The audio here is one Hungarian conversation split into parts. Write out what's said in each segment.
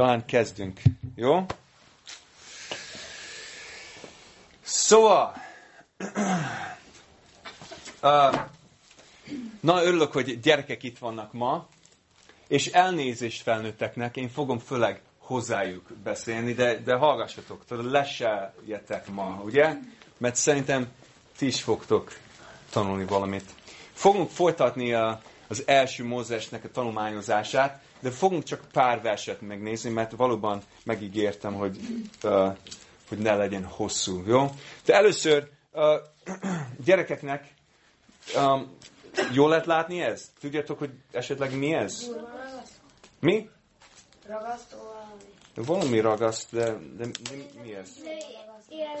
Talán kezdünk, jó? Szóval, uh, na örülök, hogy gyerekek itt vannak ma, és elnézést felnőtteknek, én fogom főleg hozzájuk beszélni, de, de hallgassatok, leseljetek ma, ugye? Mert szerintem ti is fogtok tanulni valamit. Fogunk folytatni a, az első Mózesnek a tanulmányozását, de fogunk csak pár verset megnézni, mert valóban megígértem, hogy, uh, hogy ne legyen hosszú, jó? De először uh, gyerekeknek um, jól lehet látni ez? Tudjátok, hogy esetleg mi ez? Mi? Ragasztó valami. Valami ragaszt, de, de mi, mi ez? Ilyen...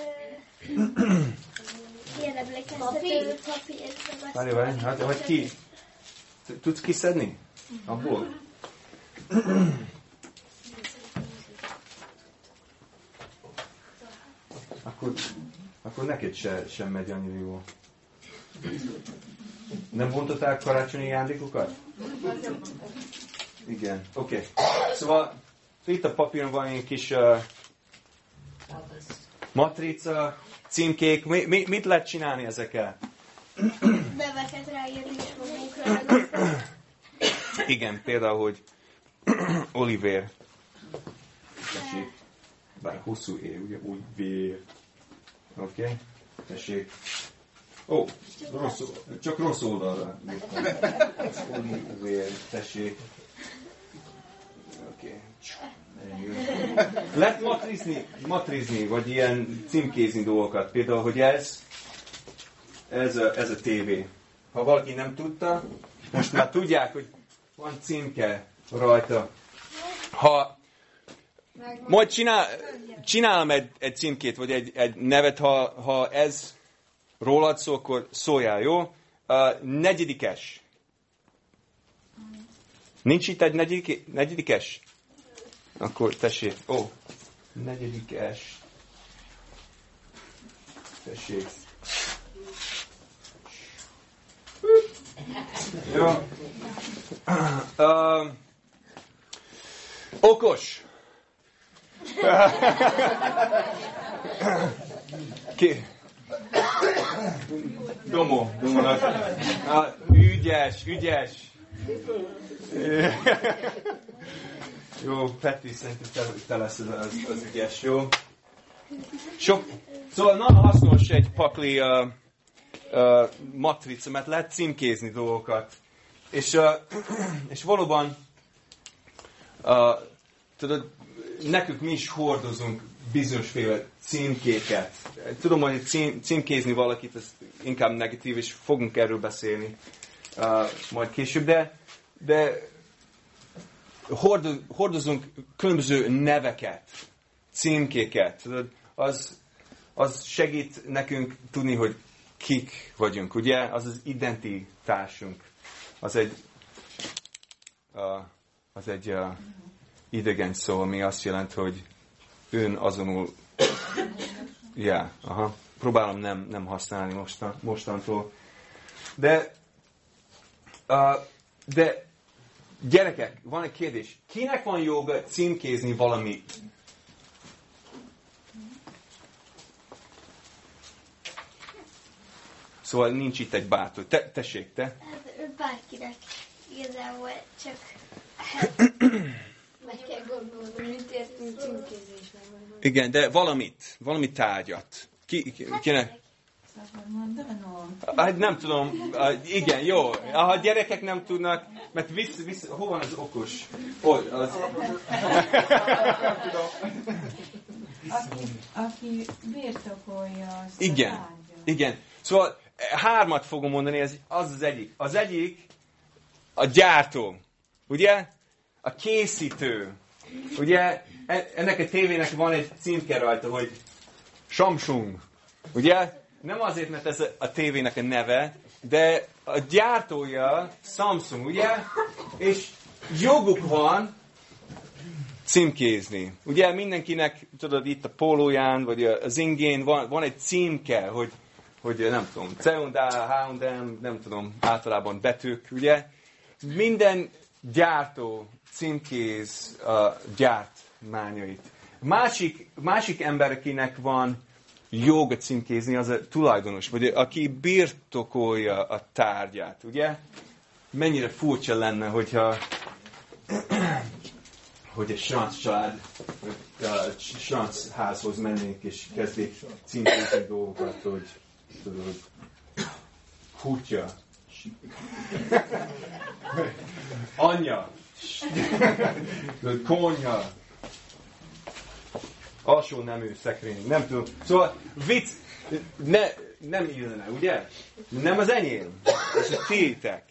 Emlékeztető papír. Várj, várj, hát, hogy ki? Tudsz kiszedni? Abból? Akkor, akkor neked se, sem megy annyira jó. Nem vontottál karácsonyi ajándékokat? Igen, oké. Okay. Szóval itt a papíron van egy kis uh, matrica, címkék. Mi, mi, mit lehet csinálni ezekkel? Neveket ráírni és magunkra. Igen, például, hogy Oliver. Tessék. Bár hosszú é, ugye, vér. Oké, okay. tessék. Ó, oh, rossz, csak rossz oldalra. Oliver, tessék. Oké. Okay. Lehet matrizni, matrizni, vagy ilyen címkézni dolgokat. Például, hogy ez, ez a, ez a tévé. Ha valaki nem tudta, most már tudják, hogy van címke rajta. Ha majd csinál, csinálom egy, egy címkét, vagy egy, egy nevet, ha, ha ez rólad szól, akkor szóljál, jó? Uh, negyedikes. Nincs itt egy negyedik, negyedikes? Akkor tessék. Ó, oh, negyedikes. Tessék. Jó. Uh, okos. Ki? Domo. Ah, ügyes, ügyes. jó, Peti, szerintem te, te lesz az, az, az ügyes, jó? Sok, szóval nagyon hasznos egy pakli uh, uh, matrica, mert lehet címkézni dolgokat. És, uh, és valóban, tudod, nekünk mi is hordozunk bizonyosféle címkéket. Tudom, hogy cím, címkézni valakit, ez inkább negatív, és fogunk erről beszélni uh, majd később, de, de hordoz, hordozunk különböző neveket, címkéket. Tudod, az, az segít nekünk tudni, hogy kik vagyunk, ugye? Az az identitásunk. Az egy, uh, az egy uh, idegen szó, ami azt jelenti, hogy ön azonul. Yeah, aha. Próbálom nem, nem használni mostan, mostantól. De, uh, de gyerekek, van egy kérdés. Kinek van joga címkézni valamit? Szóval nincs itt egy bátor. Te, tessék, te. Hát, bárkinek igazából csak meg kell gondolni, mit értünk címkézésnek. Igen, de valamit, valami tárgyat. Ki, ki, kinek? Hát nem tudom, igen, jó. Ha gyerekek nem tudnak, mert visz, visz, hol van az okos? Hol, az... aki, aki birtokolja azt Igen, a igen. Szóval hármat fogom mondani, ez az az egyik. Az egyik a gyártó, ugye? A készítő. Ugye? E- ennek a tévének van egy címke rajta, hogy Samsung. Ugye? Nem azért, mert ez a tévének a neve, de a gyártója Samsung, ugye? És joguk van címkézni. Ugye mindenkinek, tudod, itt a pólóján, vagy az ingén van, van egy címke, hogy, hogy nem tudom, C&A, H&M, nem tudom, általában betűk, ugye? Minden gyártó címkéz, uh, gyárt mányait. Másik, másik ember, akinek van joga címkézni, az a tulajdonos, vagy aki birtokolja a tárgyát, ugye? Mennyire furcsa lenne, hogyha hogy egy srác család, srác házhoz mennék, és kezdik címkézni dolgokat, hogy tudod, kutya, anyja, konyha, alsó nemű szekrény, nem tudom. Szóval vicc, ne, nem illene, ugye? Nem az enyém, ez a tiétek.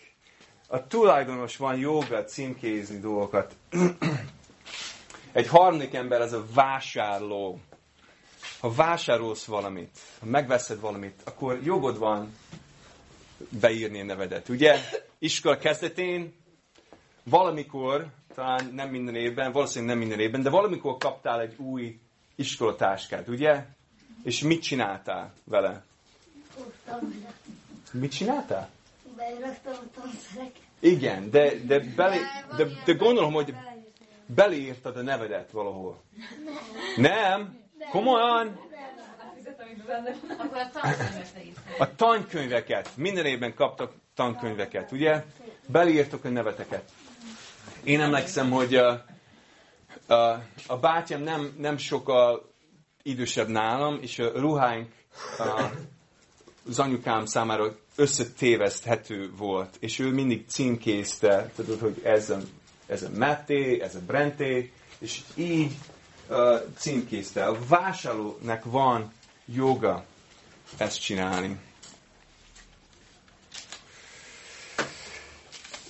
A tulajdonos van joga címkézni dolgokat. Egy harmadik ember az a vásárló. Ha vásárolsz valamit, ha megveszed valamit, akkor jogod van beírni a nevedet. Ugye? Iskola kezdetén valamikor, talán nem minden évben, valószínűleg nem minden évben, de valamikor kaptál egy új iskolatáskát, ugye? És mit csináltál vele? Mit csináltál? Beraktam a tanszereket. Igen, de, de, belé, de, de gondolom, hogy beleírtad a nevedet valahol. Nem? Komolyan? A tankönyveket. Minden évben kaptak tankönyveket, ugye? Beleírtok a neveteket. Én emlékszem, hogy a, a, a bátyám nem, nem sokkal idősebb nálam, és a ruháink a, az anyukám számára összetéveszthető volt, és ő mindig címkézte, tudod, hogy ez a, ez a Matté, ez a Brenté, és így uh, címkézte. A vásárlónak van joga ezt csinálni.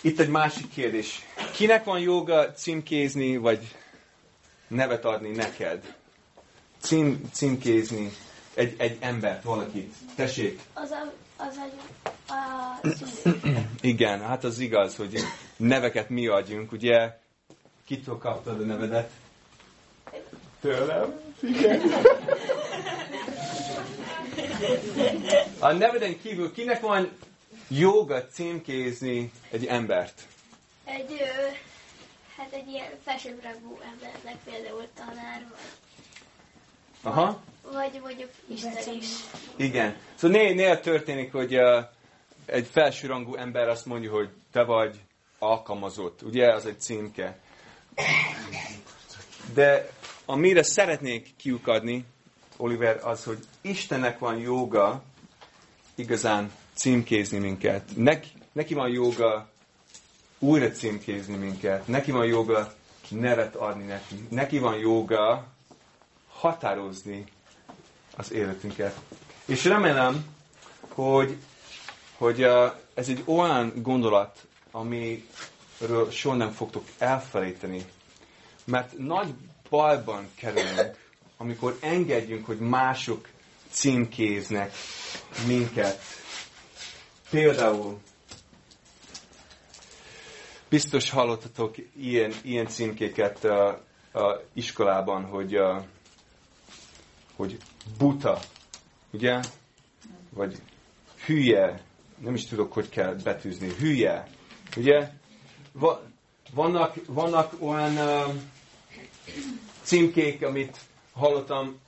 Itt egy másik kérdés. Kinek van joga címkézni, vagy nevet adni neked? Cím, címkézni egy, egy embert, valakit. Tessék. Az a, az a, a. Igen, hát az igaz, hogy neveket mi adjunk, ugye? Kitől kaptad a nevedet? Tőlem? Igen. A neveden kívül kinek van joga címkézni egy embert? Egy, ö, hát egy ilyen felsőbbrangú embernek például tanár, vagy, Aha. vagy mondjuk Isten is. Igen. Szóval né, néha történik, hogy uh, egy felsőrangú ember azt mondja, hogy te vagy alkalmazott. Ugye, az egy címke. De amire szeretnék kiukadni, Oliver, az, hogy Istennek van joga igazán címkézni minket. Neki, neki van joga újra címkézni minket. Neki van joga nevet adni neki. Neki van joga határozni az életünket. És remélem, hogy, hogy ez egy olyan gondolat, amiről soha nem fogtok elfelejteni. Mert nagy bajban kerülünk, amikor engedjünk, hogy mások címkéznek minket. Például biztos hallottatok ilyen, ilyen címkéket a, a iskolában, hogy, a, hogy buta, ugye? Vagy hülye, nem is tudok, hogy kell betűzni, hülye, ugye? Va, vannak, vannak olyan uh, címkék, amit hallottam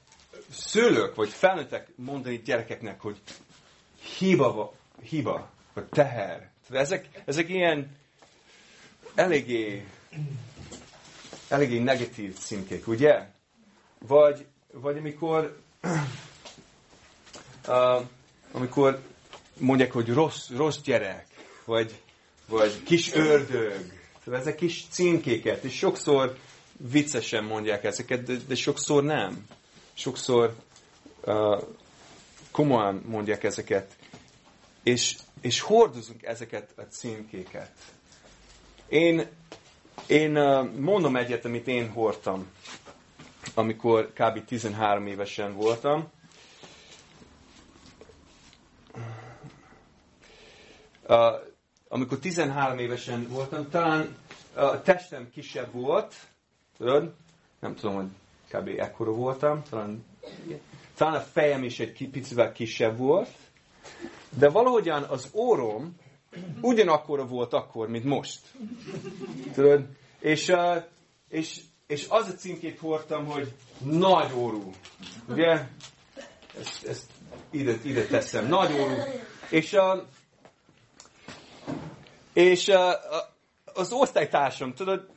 szülők vagy felnőttek mondani gyerekeknek, hogy hiba, hiba vagy teher. Ezek, ezek ilyen eléggé, eléggé negatív címkék, ugye? Vagy, vagy amikor, uh, amikor mondják, hogy rossz, rossz gyerek, vagy, vagy kis ördög. Szóval ezek kis címkéket, és sokszor viccesen mondják ezeket, de, de sokszor nem. Sokszor uh, komolyan mondják ezeket. És, és hordozunk ezeket a címkéket. Én, én mondom egyet, amit én hordtam, amikor kb. 13 évesen voltam. Amikor 13 évesen voltam, talán a testem kisebb volt, tudod? Nem tudom, hogy kb. ekkora voltam, talán, talán a fejem is egy picivel kisebb volt, de valahogyan az órom ugyanakkora volt akkor, mint most. Tudod? És, és, és az a címkét hordtam, hogy nagy órú. Ugye? Ezt, ezt ide, ide teszem. Nagy órú. És, és az osztálytársam, tudod,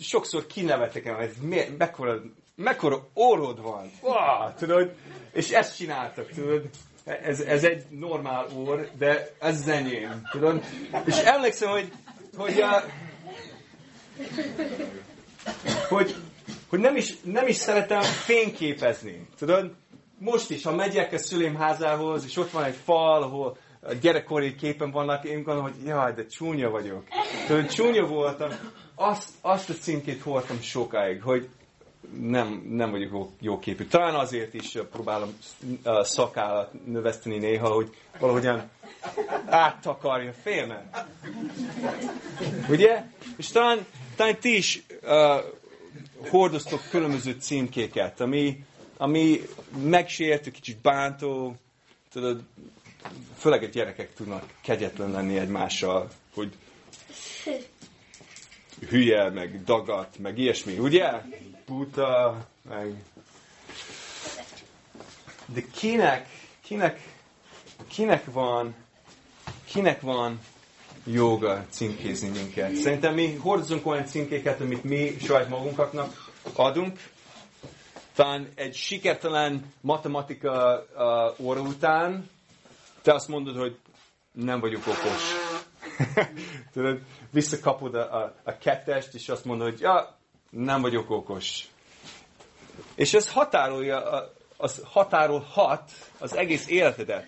sokszor kinevetek el, hogy mekkora, mekkora orrod van. Wow, tudod? És ezt csináltak, tudod? Ez, ez egy normál orr, de ez az enyém, tudod? És emlékszem, hogy, hogy, a, hogy, hogy nem, is, nem is szeretem fényképezni, tudod? Most is, ha megyek a szülém házához, és ott van egy fal, ahol a gyerekkori képen vannak, én gondolom, hogy jaj, de csúnya vagyok. Tudod, csúnya voltam. Azt, azt a címkét hordtam sokáig, hogy nem, nem vagyok jó, jó képű. Talán azért is próbálom szakállat növeszteni néha, hogy valahogyan áttakarja félmet. Ugye? És talán, talán ti is uh, hordoztok különböző címkéket, ami, ami megsértő, kicsit bántó, tudod, főleg a gyerekek tudnak kegyetlen lenni egymással, hogy hülye, meg dagat, meg ilyesmi, ugye? Puta, meg... De kinek, kinek, kinek van, kinek van joga címkézni minket? Szerintem mi hordozunk olyan címkéket, amit mi saját magunknak adunk. Talán egy sikertelen matematika uh, óra után te azt mondod, hogy nem vagyok okos. Tudod, visszakapod a, a, a kettest, és azt mondod, hogy ja, nem vagyok okos. És ez határolja, az határolhat az egész életedet.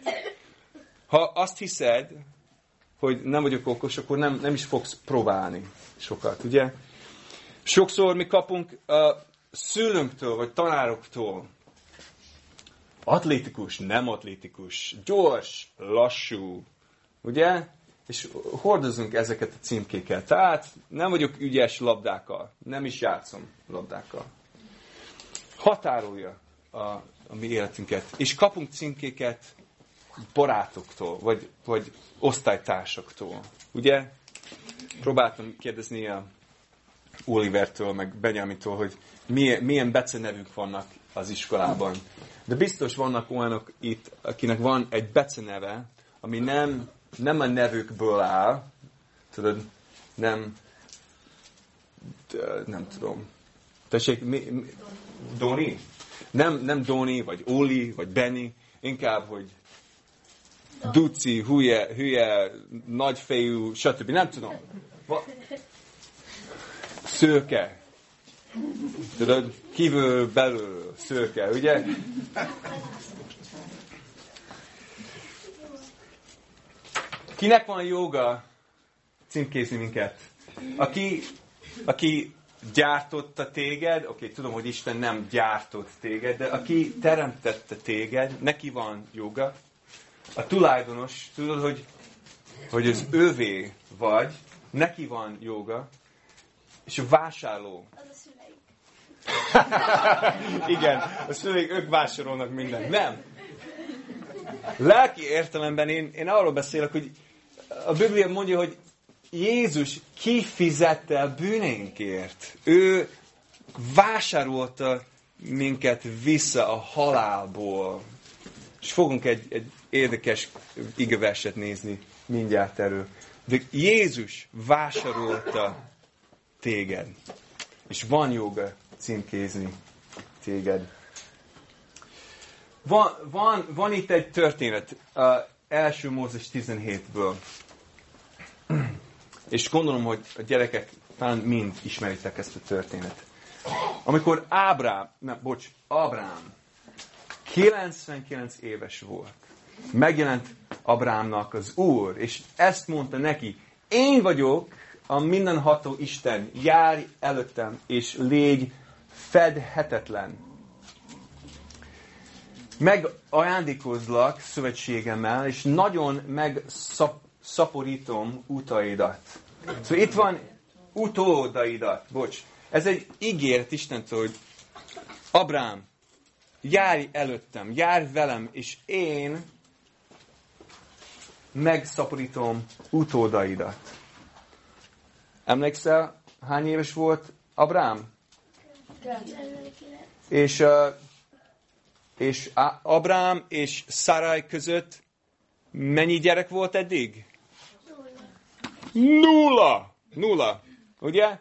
Ha azt hiszed, hogy nem vagyok okos, akkor nem, nem is fogsz próbálni sokat, ugye? Sokszor mi kapunk a szülőnktől, vagy tanároktól atlétikus, nem atlétikus, gyors, lassú, ugye? És hordozunk ezeket a címkéket. Tehát nem vagyok ügyes labdákkal, nem is játszom labdákkal. Határolja a, a mi életünket. És kapunk címkéket barátoktól, vagy, vagy osztálytársaktól. Ugye? Próbáltam kérdezni a Olivertől, meg Benyamintól, hogy milyen, milyen becenevük vannak az iskolában. De biztos vannak olyanok itt, akinek van egy beceneve, ami nem, nem a nevükből áll, tudod, nem, nem tudom. Tessék, mi, mi, Doni? Nem, nem Doni, vagy Oli, vagy Benny, inkább, hogy Duci, hülye, hülye, nagyfejű, stb. Nem tudom. Va, szőke. Tudod, kívül, belül, szőke, ugye? Kinek van joga címkézni minket? Aki, aki gyártotta téged, oké, okay, tudom, hogy Isten nem gyártott téged, de aki teremtette téged, neki van joga. A tulajdonos, tudod, hogy, hogy az övé vagy, neki van joga, és a vásárló. Az a szüleik. Igen, a szüleik, ők vásárolnak mindent. Nem. Lelki értelemben én, én arról beszélek, hogy a Biblia mondja, hogy Jézus kifizette a bűnénkért. Ő vásárolta minket vissza a halálból. És fogunk egy, egy érdekes igeverset nézni mindjárt erről. De Jézus vásárolta téged. És van joga címkézni téged. Van, van, van itt egy történet, első Mózes 17-ből. És gondolom, hogy a gyerekek talán mind ismeritek ezt a történetet. Amikor Ábrám, nem, bocs, Abrám 99 éves volt, megjelent Abrámnak az Úr, és ezt mondta neki, én vagyok a mindenható Isten, járj előttem, és légy fedhetetlen. Megajándékozlak szövetségemmel, és nagyon megszaporítom utaidat. Szóval itt van utódaidat, bocs. Ez egy ígéret Istentől, hogy Abrám, járj előttem, járj velem, és én megszaporítom utódaidat. Emlékszel, hány éves volt Abrám? 99. És, uh, és Abrám és Sarai között mennyi gyerek volt eddig? Nulla! Nulla. Ugye?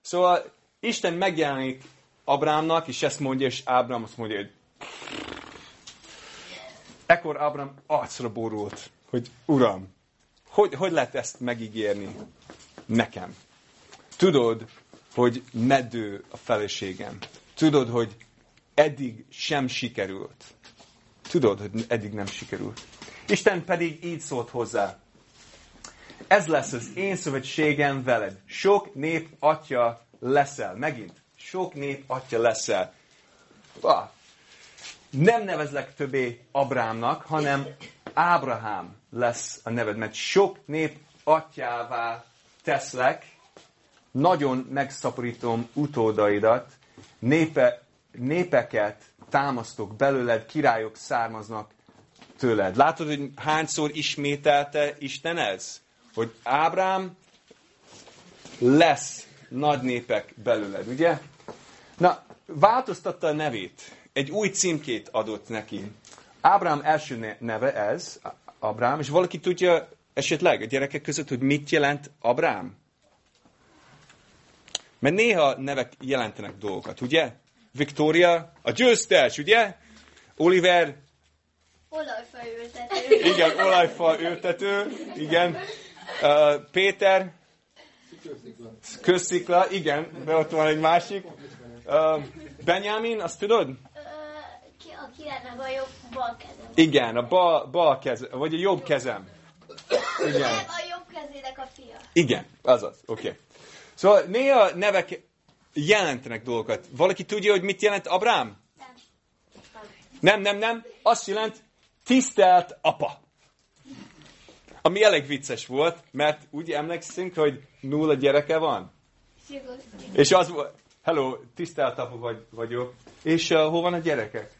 Szóval Isten megjelenik Abrámnak, és ezt mondja, és Ábrám azt mondja, hogy ekkor Ábrám arcra borult, hogy Uram, hogy, hogy lehet ezt megígérni nekem? Tudod, hogy meddő a feleségem. Tudod, hogy eddig sem sikerült. Tudod, hogy eddig nem sikerült. Isten pedig így szólt hozzá. Ez lesz az én szövetségem veled. Sok nép atya leszel. Megint. Sok nép atya leszel. Ah. Nem nevezlek többé Abrámnak, hanem Ábrahám lesz a neved, mert sok nép atyává teszlek, nagyon megszaporítom utódaidat, népe, népeket támasztok belőled, királyok származnak tőled. Látod, hogy hányszor ismételte Isten ez? Hogy Ábrám lesz nagy népek belőled, ugye? Na, változtatta a nevét. Egy új címkét adott neki. Ábrám első ne- neve ez, Abrám, és valaki tudja esetleg a gyerekek között, hogy mit jelent Abrám? Mert néha nevek jelentenek dolgokat, ugye? Victoria, a győztes, ugye? Oliver, Olajfa ültető. igen, olajfa ültető, igen. Uh, Péter, közszikla, igen, de ott van egy másik. Uh, Benjamin, azt tudod? Ki királynak a jobb bal kezem. Igen, a bal, bal keze, vagy a jobb kezem. Igen. Nem, a jobb kezének a fia. Igen, azaz, oké. Okay. Szóval néha nevek jelentenek dolgokat. Valaki tudja, hogy mit jelent Abrám? Nem. Nem, nem. Azt jelent tisztelt apa. Ami elég vicces volt, mert úgy emlékszünk, hogy nulla gyereke van. És az volt, hello, tisztelt apa vagy, vagyok. És uh, hol van a gyerekek?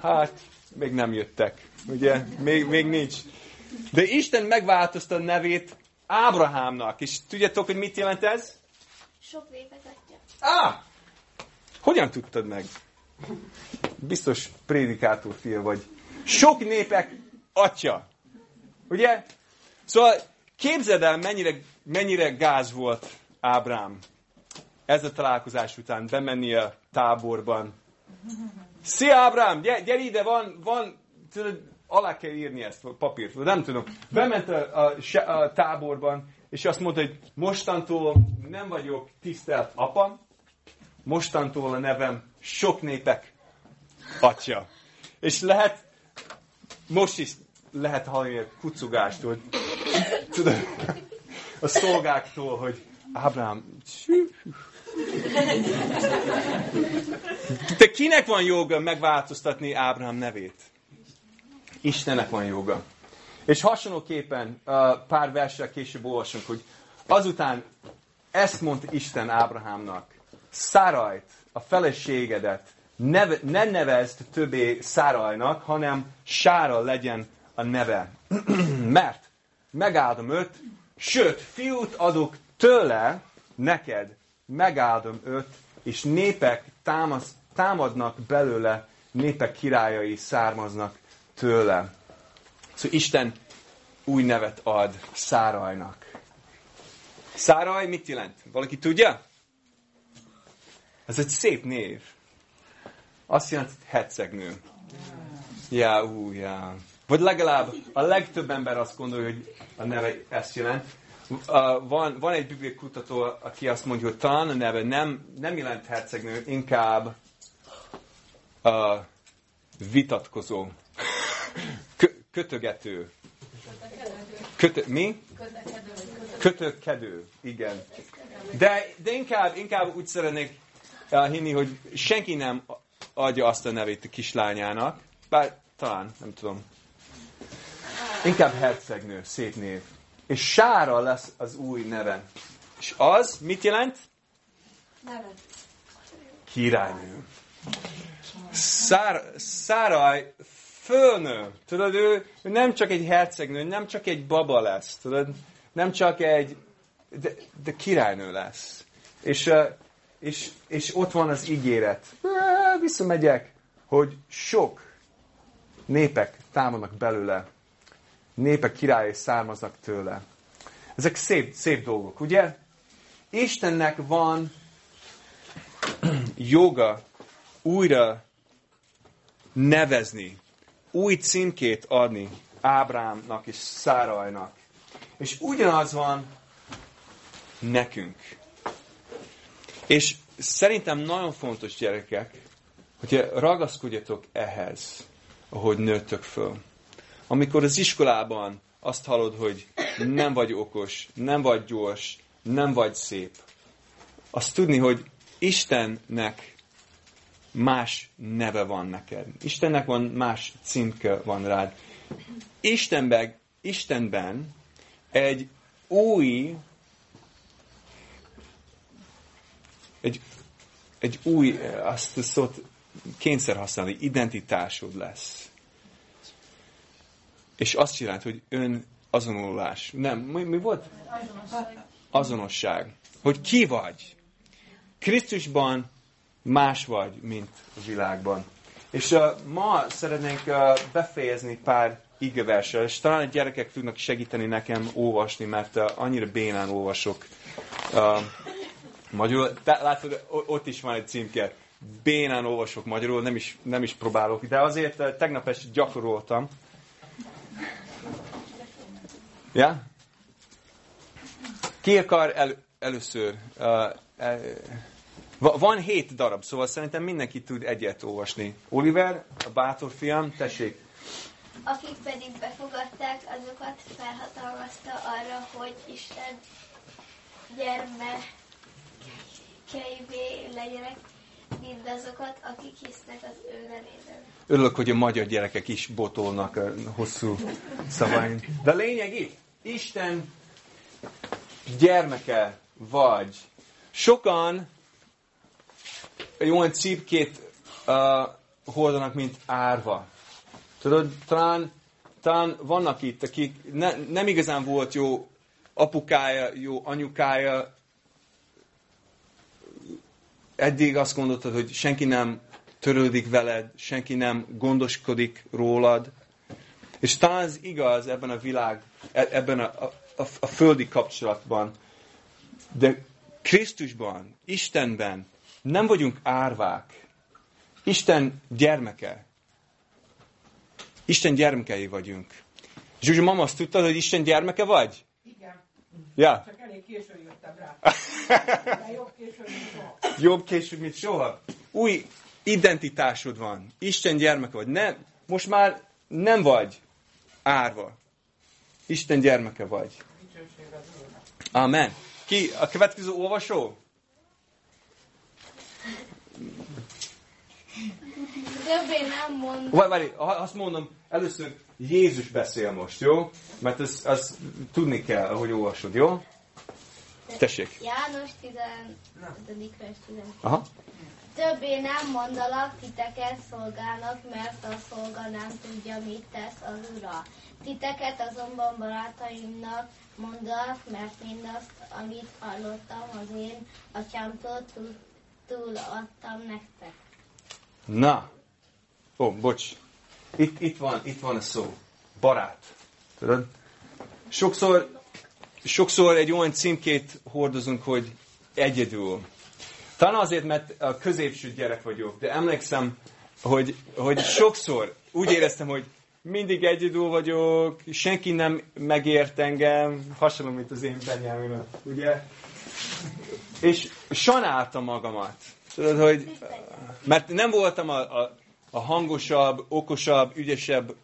Hát, még nem jöttek. Ugye? Még, még nincs. De Isten megváltozta a nevét Ábrahámnak. És tudjátok, hogy mit jelent ez? Sok atya. Á! Hogyan tudtad meg? Biztos prédikátor fia vagy. Sok népek atya. Ugye? Szóval képzeld el, mennyire, mennyire gáz volt Ábrám ez a találkozás után bemenni a táborban. Szia Ábrám, gyere, gyere ide, van, van, tudod, alá kell írni ezt a papírt, nem tudom. Bement a, a, a táborban, és azt mondta, hogy mostantól nem vagyok tisztelt apa, mostantól a nevem sok népek atya. És lehet, most is lehet hallani a kucugást, hogy tudod, a szolgáktól, hogy Ábrám, de kinek van joga megváltoztatni Ábrám nevét? Istennek van joga. És hasonlóképpen pár versel később olvasunk, hogy azután ezt mondta Isten Ábrahámnak, Szárajt, a feleségedet, neve, ne nevezd többé Szárajnak, hanem Sára legyen a neve. Mert megáldom őt, sőt, fiút adok tőle, neked, megáldom őt, és népek támasz, támadnak belőle, népek királyai származnak tőle. Szóval Isten új nevet ad Szárajnak. Száraj mit jelent? Valaki tudja? Ez egy szép név. Azt jelenti, hercegnő. Ja, ú, ja. Vagy legalább a legtöbb ember azt gondolja, hogy a neve ezt jelent. Van, van egy bibliai kutató, aki azt mondja, hogy talán a neve nem, nem jelent hercegnő, inkább uh, vitatkozó, kötögető. Kötö, mi? Kötökedő, igen. De, de inkább, inkább úgy szeretnék uh, hinni, hogy senki nem adja azt a nevét a kislányának, bár talán, nem tudom. Inkább hercegnő, szép név. És Sára lesz az új neve. És az mit jelent? Nevet. Királynő. Szár, Száraj fölnő. Tudod, ő, ő nem csak egy hercegnő, nem csak egy baba lesz. Tudod, nem csak egy, de, de királynő lesz. És és, és ott van az ígéret. Visszamegyek, hogy sok népek támadnak belőle. Népek királyai származnak tőle. Ezek szép, szép dolgok, ugye? Istennek van joga újra nevezni, új címkét adni Ábrámnak és Szárajnak. És ugyanaz van nekünk. És szerintem nagyon fontos gyerekek, hogy ragaszkodjatok ehhez, ahogy nőttök föl. Amikor az iskolában azt hallod, hogy nem vagy okos, nem vagy gyors, nem vagy szép, azt tudni, hogy Istennek más neve van neked. Istennek van más címke van rád. Istenben, Istenben egy új egy, egy új, azt a szót kényszer használni, identitásod lesz. És azt jelenti, hogy ön azonulás. Nem, mi, mi volt? Azonosság. Azonosság. Hogy ki vagy. Krisztusban más vagy, mint a világban. És uh, ma szeretnénk uh, befejezni pár igeverssel, és talán a gyerekek tudnak segíteni nekem olvasni, mert uh, annyira bénán olvasok uh, magyarul. De, látod, ott is van egy címke. Bénán olvasok magyarul, nem is, nem is próbálok, de azért uh, tegnap este gyakoroltam. Ja? Ki akar el, először uh, uh, van hét darab, szóval szerintem mindenki tud egyet olvasni. Oliver, a bátor fiam, tessék. Akik pedig befogadták, azokat felhatalmazta arra, hogy Isten gyermekeivé legyenek mindazokat, akik hisznek az ő nevében. Örülök, hogy a magyar gyerekek is botolnak a hosszú szavain. De lényeg itt, Isten gyermeke vagy. Sokan olyan cípkét uh, hordanak, mint árva. Tudod, talán, talán vannak itt, akik ne, nem igazán volt jó apukája, jó anyukája, eddig azt gondoltad, hogy senki nem törődik veled, senki nem gondoskodik rólad. És talán ez igaz ebben a világ, e, ebben a, a, a, a földi kapcsolatban. De Krisztusban, Istenben nem vagyunk árvák. Isten gyermeke. Isten gyermekei vagyunk. Zsuzsa, mama, azt tudtad, hogy Isten gyermeke vagy? Igen. Ja. Csak elég későn jöttem rá. De jobb későn, mint soha. Jobb későn, mint soha. Új identitásod van. Isten gyermeke vagy. Nem, most már nem vagy árva. Isten gyermeke vagy. Amen. Ki a következő olvasó? Többé nem mondom. Várj, várj, azt mondom, először Jézus beszél most, jó? Mert ezt, azt tudni kell, ahogy olvasod, jó? Tessék. János 15. vers 15. Aha. Többé nem mondalak titeket szolgálnak, mert a szolga nem tudja, mit tesz az ura. Titeket azonban barátaimnak mondalak, mert mindazt, amit hallottam az én atyámtól, túl, túl adtam nektek. Na. Ó, bocs. Itt, itt, van, itt van a szó. Barát. Tudod? Sokszor, sokszor egy olyan címkét hordozunk, hogy egyedül. Talán azért, mert a középső gyerek vagyok, de emlékszem, hogy, hogy sokszor úgy éreztem, hogy mindig egyedül vagyok, senki nem megért engem, hasonló, mint az én Benjamin, ugye? És sanáltam magamat. Tudod, hogy mert nem voltam a, a, a hangosabb, okosabb, ügyesebb,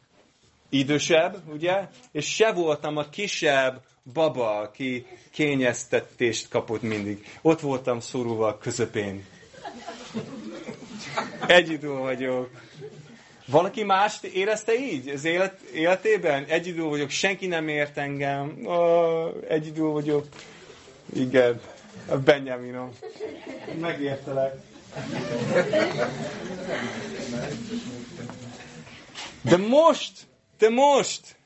idősebb, ugye? És se voltam a kisebb baba, aki kényeztetést kapott mindig. Ott voltam szorulva közepén. Egyidő vagyok. Valaki mást érezte így az élet, életében? Egyidő vagyok, senki nem ért engem. Oh, egyidő vagyok. Igen, a Benjaminom. Megértelek. De most, de most,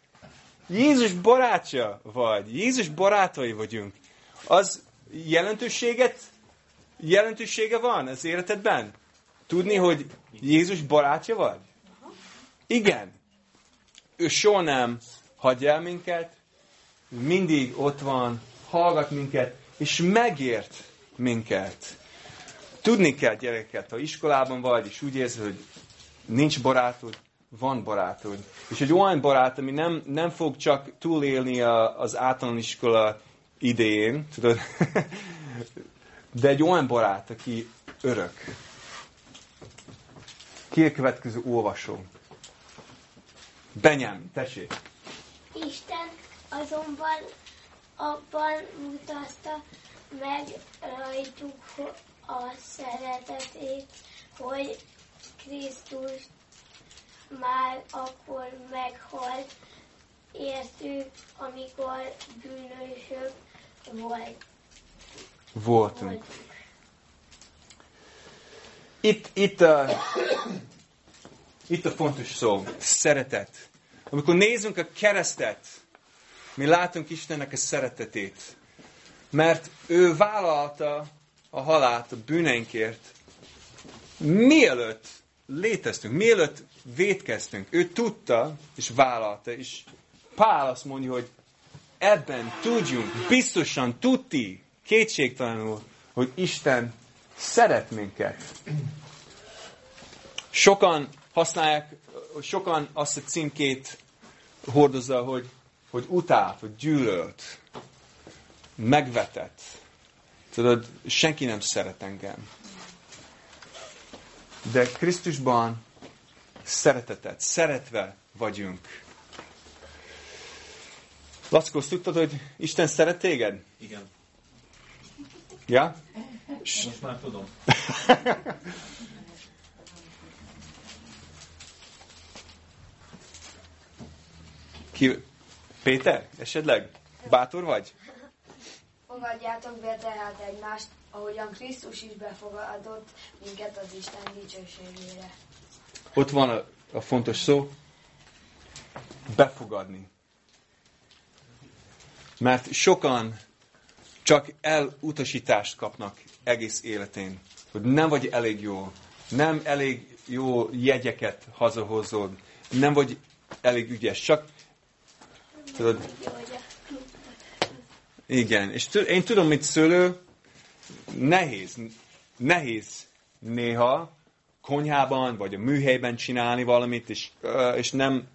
Jézus barátja vagy, Jézus barátai vagyunk, az jelentőséget jelentősége van az életedben? Tudni, hogy Jézus barátja vagy? Igen. Ő soha nem hagyja el minket, mindig ott van, hallgat minket, és megért minket. Tudni kell, gyerekeket, ha iskolában vagy, és úgy érzed, hogy nincs barátod, van barátod. És egy olyan barát, ami nem, nem fog csak túlélni a, az általános iskola idején, tudod, de egy olyan barát, aki örök. Ki a következő olvasó? Benyám, tessék. Isten azonban abban mutatta meg rajtuk a szeretetét, hogy Krisztus már akkor meghalt, értük, amikor bűnösök volt, Voltunk. Itt, itt, a, itt a fontos szó, szeretet. Amikor nézzünk a keresztet, mi látunk Istennek a szeretetét. Mert ő vállalta a halált a bűneinkért, mielőtt léteztünk, mielőtt védkeztünk. Ő tudta, és vállalta, és Pál azt mondja, hogy ebben tudjunk, biztosan tuti, kétségtelenül, hogy Isten szeret minket. Sokan használják, sokan azt a címkét hordozza, hogy, hogy utált, hogy gyűlölt, megvetett. Tudod, senki nem szeret engem. De Krisztusban szeretetet, szeretve vagyunk. Lackó, tudtad, hogy Isten szeret téged? Igen, Ja? most már tudom. Ki? Péter? Esetleg? Bátor vagy? Fogadjátok be tehát egymást, ahogyan Krisztus is befogadott minket az Isten dicsőségére. Ott van a, a fontos szó. Befogadni. Mert sokan csak elutasítást kapnak egész életén. Hogy nem vagy elég jó. Nem elég jó jegyeket hazahozod. Nem vagy elég ügyes. Csak tudod, igen, és én tudom, mit szülő, nehéz, nehéz néha konyhában, vagy a műhelyben csinálni valamit, és, és nem,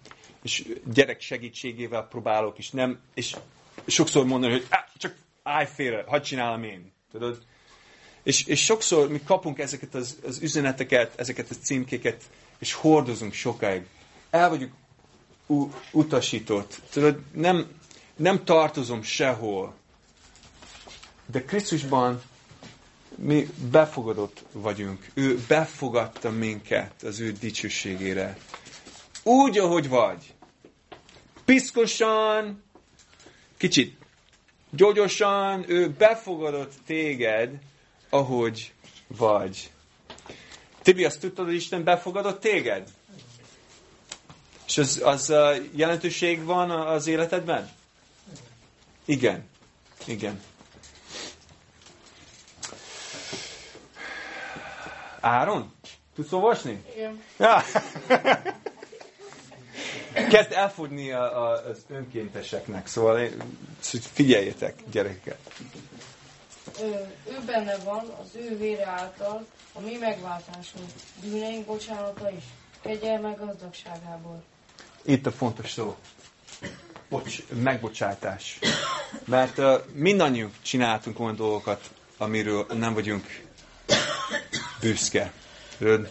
és gyerek segítségével próbálok, és nem, és sokszor mondani, hogy "Á, csak állj félre, hadd csinálom én, tudod? És, és sokszor mi kapunk ezeket az, az üzeneteket, ezeket a címkéket, és hordozunk sokáig. El vagyunk utasított. Tudod, nem, nem tartozom sehol. De Krisztusban mi befogadott vagyunk. Ő befogadta minket az ő dicsőségére. Úgy, ahogy vagy. Piszkosan, kicsit gyógyosan, ő befogadott téged, ahogy vagy. Tibi, azt tudtad, hogy Isten befogadott téged? És az, az jelentőség van az életedben? Igen. Igen. Áron? Tudsz olvasni? Igen. Ja. Kezd elfogyni a, a, az önkénteseknek, szóval én- szóval figyeljetek, gyerekek. Ő, ő benne van az ő vére által, a mi megváltásunk, bűneink bocsánata is, kegyelme gazdagságából. Itt a fontos szó. Bocs, megbocsátás. Mert uh, mindannyiunk csináltunk olyan dolgokat, amiről nem vagyunk büszke. Tudod?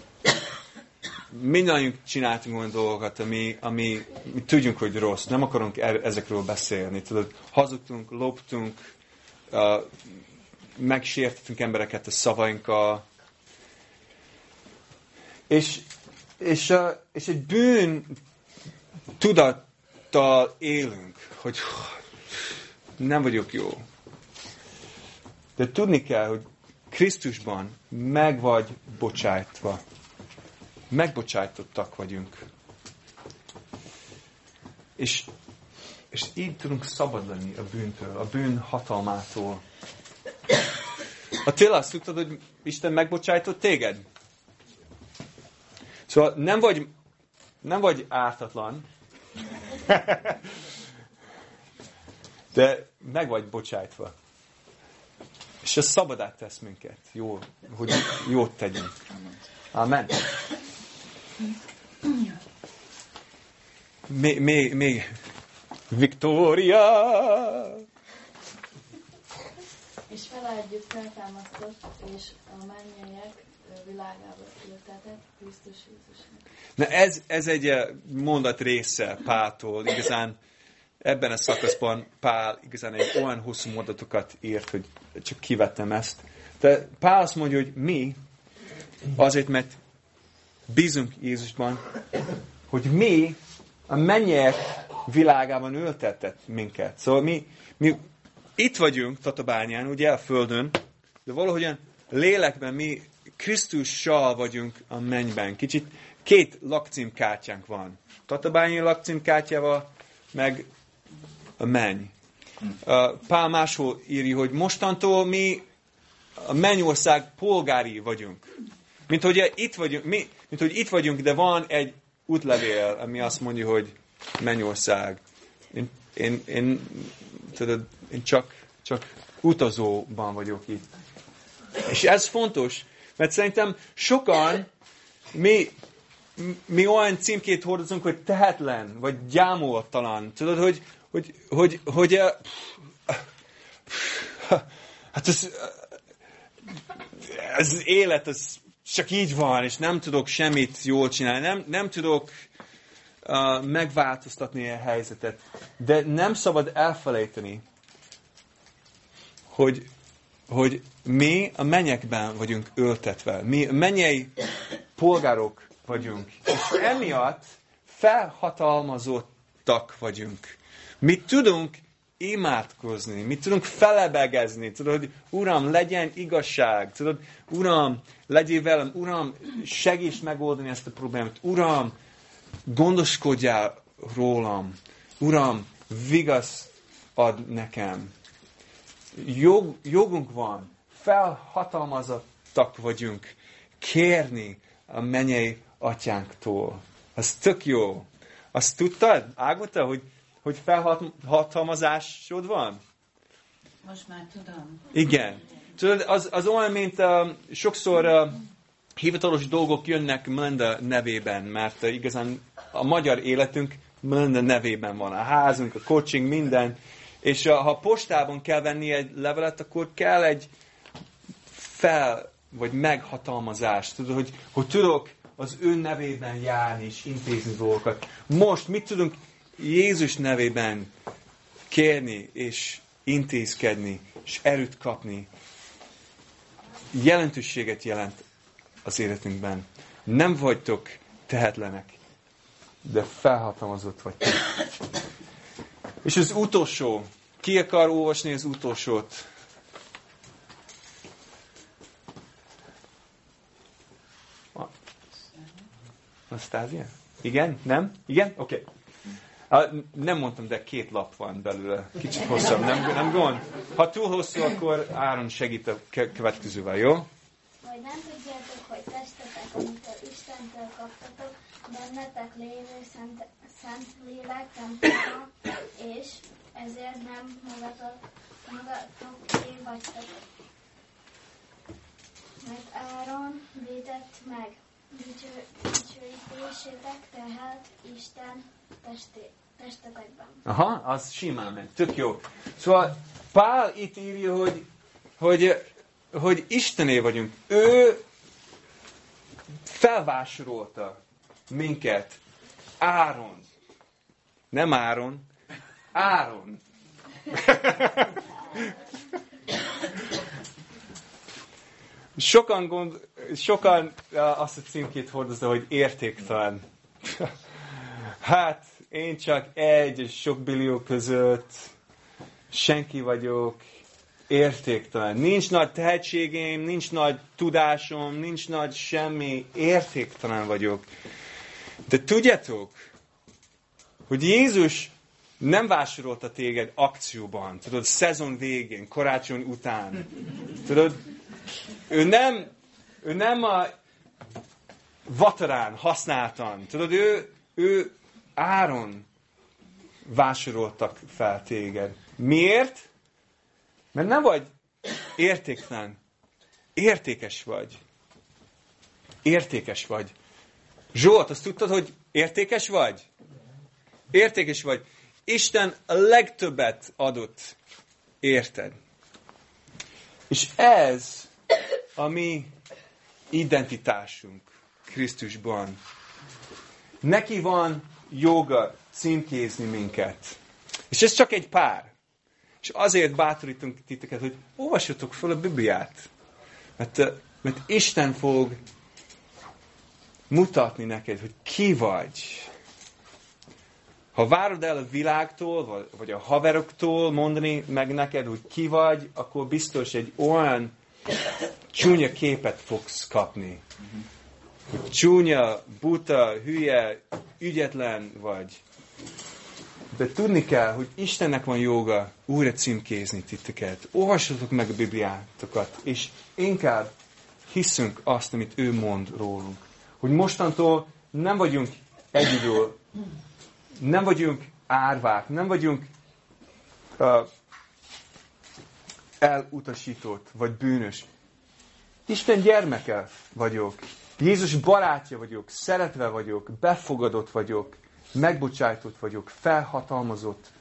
Mindannyiunk csináltunk olyan dolgokat, ami, ami mi tudjunk, hogy rossz. Nem akarunk ezekről beszélni. Tudod? Hazudtunk, loptunk, uh, megsértettünk embereket a szavainkkal. És, és, uh, és egy bűn tudattal élünk, hogy nem vagyok jó. De tudni kell, hogy Krisztusban meg vagy bocsájtva. Megbocsájtottak vagyunk. És, és így tudunk szabad lenni a bűntől, a bűn hatalmától. Attila, azt tudtad, hogy Isten megbocsájtott téged? Szóval nem vagy, nem vagy ártatlan, de meg vagy bocsájtva. És ez szabadát tesz minket, jó, hogy jót tegyünk. Amen. Még, még, még. Victoria! És feladjuk feltámasztott, és a mennyeiek világába ültetett Krisztus Jézusnak. Na ez, ez egy eh, mondat része Páltól. Igazán ebben a szakaszban Pál igazán egy olyan hosszú mondatokat írt, hogy csak kivettem ezt. De Pál azt mondja, hogy mi azért, mert bízunk Jézusban, hogy mi a mennyek világában ültetett minket. Szóval mi, mi itt vagyunk Tatabányán, ugye a Földön, de valahogyan lélekben mi Krisztussal vagyunk a mennyben. Kicsit két lakcímkártyánk van. Tatabányi lakcímkártyával, meg menny. Pál máshol írja, hogy mostantól mi a mennyország polgári vagyunk. Mint hogy itt vagyunk, mi, mint hogy itt vagyunk, de van egy útlevél, ami azt mondja, hogy mennyország. Én, én, én, tudod, én csak, csak utazóban vagyok itt. És ez fontos, mert szerintem sokan mi, mi olyan címkét hordozunk, hogy tehetlen, vagy gyámoltalan. Tudod, hogy, hogy, hogy, hogy uh, hát ez, ez élet, ez csak így van, és nem tudok semmit jól csinálni, nem, nem tudok uh, megváltoztatni a helyzetet. De nem szabad elfelejteni, hogy, hogy mi a mennyekben vagyunk öltetve. Mi mennyei polgárok vagyunk. És emiatt felhatalmazottak vagyunk. Mi tudunk imádkozni, mi tudunk felebegezni, tudod, hogy Uram, legyen igazság, tudod, Uram, legyél velem, Uram, segíts megoldani ezt a problémát, Uram, gondoskodjál rólam, Uram, vigasz ad nekem. Jog, jogunk van, felhatalmazottak vagyunk kérni a mennyei atyánktól. Az tök jó. Azt tudtad, Ágota, hogy hogy felhatalmazásod van? Most már tudom. Igen. Tudod, az, az olyan, mint uh, sokszor uh, hivatalos dolgok jönnek Melinda nevében, mert uh, igazán a magyar életünk Melinda nevében van. A házunk, a coaching, minden. És uh, ha postában kell venni egy levelet, akkor kell egy fel, vagy meghatalmazás. Tudod, hogy, hogy tudok az ő nevében járni és intézni dolgokat. Most mit tudunk Jézus nevében kérni és intézkedni, és erőt kapni, jelentőséget jelent az életünkben. Nem vagytok tehetlenek, de felhatalmazott vagytok. És az utolsó, ki akar olvasni az utolsót? Anastasia? Igen? Nem? Igen? Oké. Okay. Nem mondtam, de két lap van belőle. Kicsit hosszabb, nem, nem gond? Ha túl hosszú, akkor Áron segít a következővel, jó? Hogy nem tudjátok, hogy testetek, amit Istentől kaptatok, bennetek lévő szent, szent lélek és ezért nem magatok, magatoké vagytok. Mert Áron védett meg dicső, dicsőítésétek tehát Isten testetekben. Aha, az simán ment. Tök jó. Szóval Pál itt írja, hogy, hogy, hogy Istené vagyunk. Ő felvásárolta minket. Áron. Nem Áron. Áron. sokan, gond, sokan azt a címkét hordozza, hogy értéktelen. Hát, én csak egy és sok billió között senki vagyok, értéktelen. Nincs nagy tehetségém, nincs nagy tudásom, nincs nagy semmi, értéktelen vagyok. De tudjátok, hogy Jézus nem vásárolta téged akcióban, tudod, szezon végén, karácsony után. Tudod, ő nem, ő nem a vatarán használtan. Tudod, ő, ő áron vásároltak fel téged. Miért? Mert nem vagy értéktelen. Értékes vagy. Értékes vagy. Zsolt, azt tudtad, hogy értékes vagy? Értékes vagy. Isten a legtöbbet adott érted. És ez a mi identitásunk Krisztusban. Neki van joga címkézni minket. És ez csak egy pár. És azért bátorítunk titeket, hogy olvassatok fel a Bibliát. Mert, mert Isten fog mutatni neked, hogy ki vagy. Ha várod el a világtól, vagy a haveroktól mondani meg neked, hogy ki vagy, akkor biztos egy olyan csúnya képet fogsz kapni. Csúnya, buta, hülye, ügyetlen vagy. De tudni kell, hogy Istennek van joga újra címkézni titeket. Olvassatok meg a Bibliátokat, és inkább hiszünk azt, amit ő mond rólunk. Hogy mostantól nem vagyunk egyedül, nem vagyunk árvák, nem vagyunk uh, elutasított, vagy bűnös. Isten gyermeke vagyok. Jézus barátja vagyok, szeretve vagyok, befogadott vagyok, megbocsájtott vagyok, felhatalmazott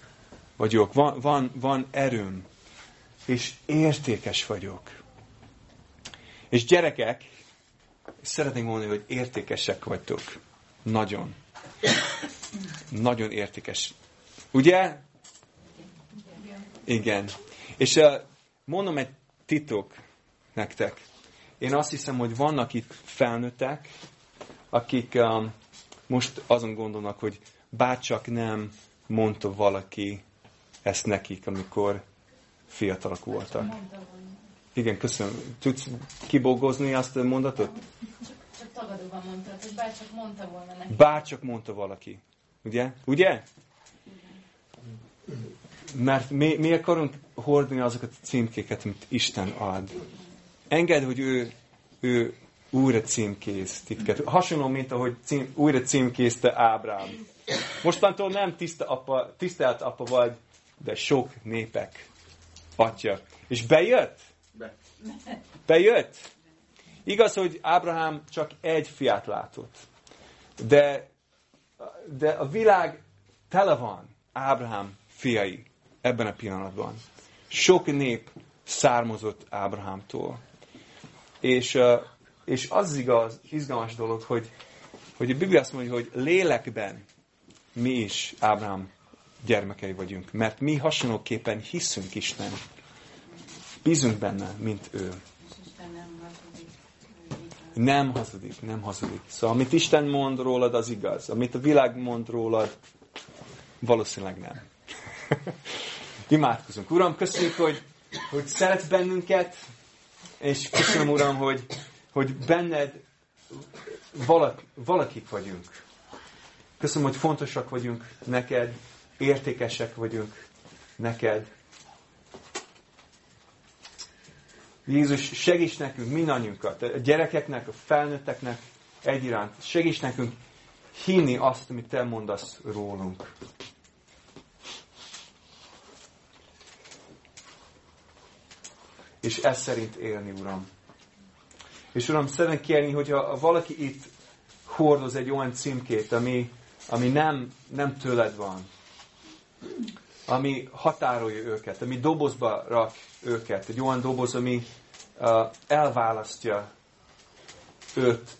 vagyok, van, van, van erőm, és értékes vagyok. És gyerekek, szeretnék mondani, hogy értékesek vagytok. Nagyon. Nagyon értékes. Ugye? Igen. És uh, mondom egy titok nektek. Én azt hiszem, hogy vannak itt felnőttek, akik um, most azon gondolnak, hogy bárcsak nem mondta valaki ezt nekik, amikor fiatalok voltak. Igen, köszönöm. Tudsz kibogozni azt a mondatot? Csak tagadóban mondtad, hogy bárcsak mondta volna neki. Bárcsak mondta valaki. Ugye? Ugye? Mert mi, mi akarunk hordani azokat a címkéket, amit Isten ad. Engedd, hogy ő, ő újra címkéz titket. Hasonló, mint ahogy cím, újra címkézte Ábrám. Mostantól nem tiszta apa, tisztelt apa vagy, de sok népek atya. És bejött? Be. Bejött? Igaz, hogy Ábrahám csak egy fiát látott. De, de a világ tele van Ábrahám fiai ebben a pillanatban. Sok nép származott Ábrahámtól. És, és az igaz, izgalmas dolog, hogy, hogy a Biblia azt mondja, hogy lélekben mi is Ábrahám gyermekei vagyunk, mert mi hasonlóképpen hiszünk Isten. Bízunk benne, mint ő. Nem hazudik, nem hazudik. Szóval amit Isten mond rólad, az igaz. Amit a világ mond rólad, valószínűleg nem. Imádkozunk. Uram, köszönjük, hogy, hogy szeretsz bennünket, és köszönöm, Uram, hogy, hogy benned valak, valakik vagyunk. Köszönöm, hogy fontosak vagyunk neked, értékesek vagyunk neked. Jézus, segíts nekünk mindannyiunkat, a gyerekeknek, a felnőtteknek egyiránt. Segíts nekünk hinni azt, amit Te mondasz rólunk. És ez szerint élni, Uram. És Uram, szeretnék kérni, hogyha valaki itt hordoz egy olyan címkét, ami, ami nem, nem tőled van, ami határolja őket, ami dobozba rak őket, egy olyan doboz, ami uh, elválasztja őt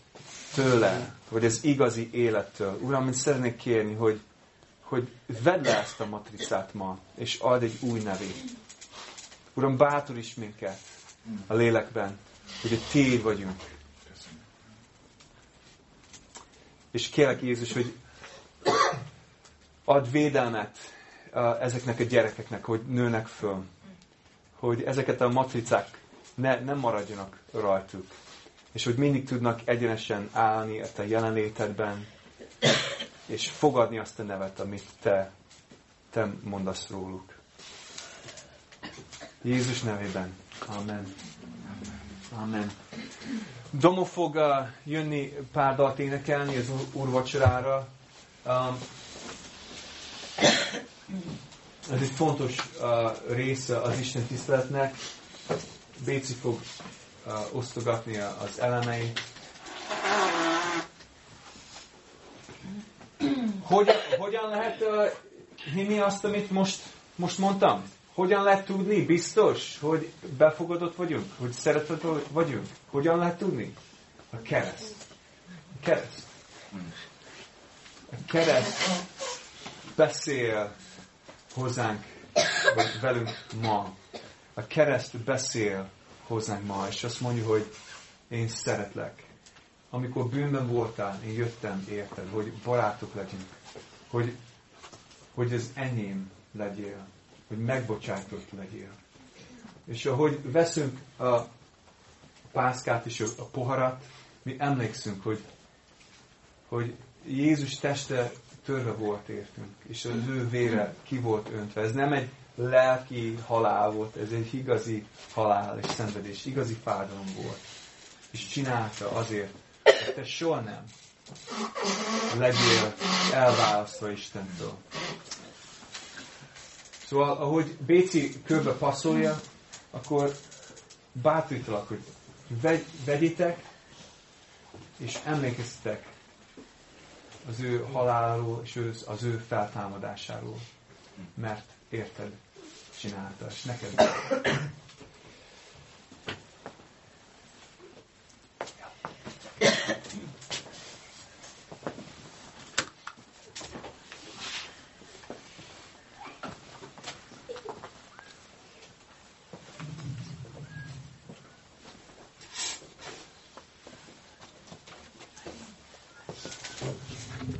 tőle, vagy az igazi élettől. Uram, én szeretnék kérni, hogy, hogy vedd le ezt a matricát ma, és ad egy új nevét. Uram, bátoríts minket a lélekben, hogy a tiéd vagyunk. És kérlek Jézus, hogy ad védelmet ezeknek a gyerekeknek, hogy nőnek föl. Hogy ezeket a matricák ne, nem maradjanak rajtuk. És hogy mindig tudnak egyenesen állni a te jelenlétedben, és fogadni azt a nevet, amit te, te mondasz róluk. Jézus nevében. Amen. Amen. Domo fog uh, jönni pár dalt énekelni az úr- úrvacsorára. Um, ez egy fontos uh, része az Isten tiszteletnek. Béci fog uh, osztogatni az elemeit. Hogyan, hogyan lehet uh, hinni azt, amit most, most mondtam? Hogyan lehet tudni biztos, hogy befogadott vagyunk, hogy szeretető vagyunk? Hogyan lehet tudni? A kereszt. A kereszt. A kereszt beszél hozzánk, vagy velünk ma. A kereszt beszél hozzánk ma, és azt mondja, hogy én szeretlek. Amikor bűnben voltál, én jöttem, érted, hogy barátok legyünk, hogy, hogy az enyém legyél, hogy megbocsátott legyél. És ahogy veszünk a pászkát és a poharat, mi emlékszünk, hogy, hogy Jézus teste törve volt értünk, és az ő vére ki volt öntve. Ez nem egy lelki halál volt, ez egy igazi halál és szenvedés, igazi fájdalom volt. És csinálta azért, hogy te soha nem legyél elválasztva Istentől. Szóval, ahogy Béci körbe passzolja, akkor bátorítalak, hogy vegy, vegyitek, és emlékeztek az ő haláláról, és ő- az ő feltámadásáról. Mert érted, csinálta, és neked